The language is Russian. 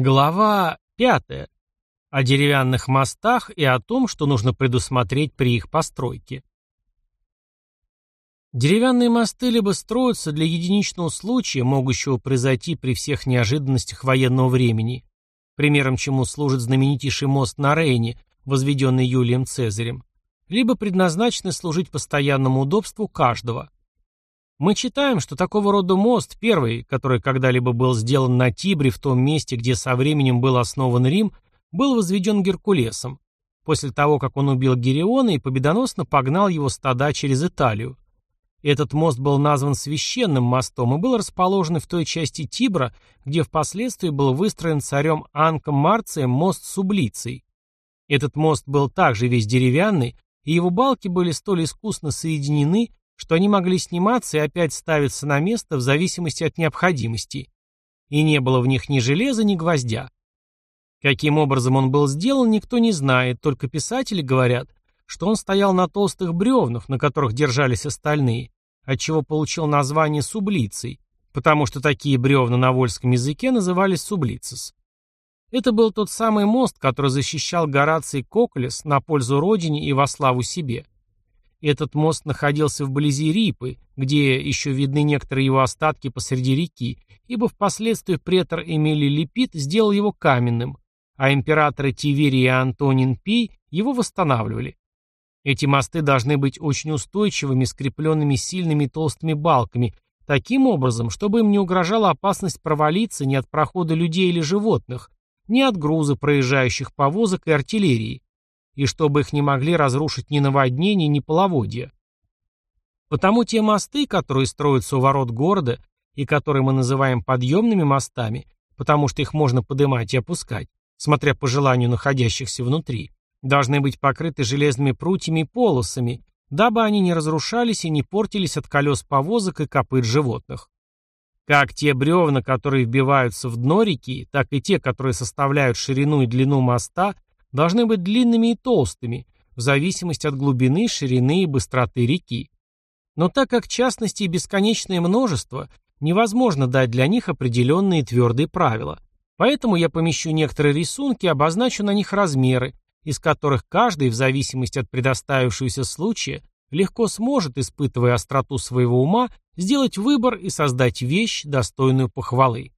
Глава пятая. О деревянных мостах и о том, что нужно предусмотреть при их постройке. Деревянные мосты либо строятся для единичного случая, могущего произойти при всех неожиданностях военного времени, примером чему служит знаменитейший мост на Рейне, возведенный Юлием Цезарем, либо предназначены служить постоянному удобству каждого. Мы читаем, что такого рода мост, первый, который когда-либо был сделан на Тибре в том месте, где со временем был основан Рим, был возведен Геркулесом, после того, как он убил Гериона и победоносно погнал его стада через Италию. Этот мост был назван священным мостом и был расположен в той части Тибра, где впоследствии был выстроен царем Анком Марцием мост Сублиций. Этот мост был также весь деревянный, и его балки были столь искусно соединены, что они могли сниматься и опять ставиться на место в зависимости от необходимости, и не было в них ни железа, ни гвоздя. Каким образом он был сделан, никто не знает, только писатели говорят, что он стоял на толстых бревнах, на которых держались остальные, отчего получил название сублиций, потому что такие бревна на вольском языке назывались сублицис. Это был тот самый мост, который защищал Гораций Коколес на пользу родине и во славу себе – этот мост находился вблизи Рипы, где еще видны некоторые его остатки посреди реки, ибо впоследствии претор Эмилий Лепит сделал его каменным, а императоры Тиверий и Антонин Пий его восстанавливали. Эти мосты должны быть очень устойчивыми, скрепленными сильными толстыми балками, таким образом, чтобы им не угрожала опасность провалиться ни от прохода людей или животных, ни от груза проезжающих повозок и артиллерии, и чтобы их не могли разрушить ни наводнения, ни половодья. Потому те мосты, которые строятся у ворот города и которые мы называем подъемными мостами, потому что их можно поднимать и опускать, смотря по желанию находящихся внутри, должны быть покрыты железными прутьями и полосами, дабы они не разрушались и не портились от колес повозок и копыт животных. Как те бревна, которые вбиваются в дно реки, так и те, которые составляют ширину и длину моста, должны быть длинными и толстыми, в зависимости от глубины, ширины и быстроты реки. Но так как частности и бесконечное множество, невозможно дать для них определенные твердые правила. Поэтому я помещу некоторые рисунки и обозначу на них размеры, из которых каждый, в зависимости от предоставившегося случая, легко сможет, испытывая остроту своего ума, сделать выбор и создать вещь, достойную похвалы.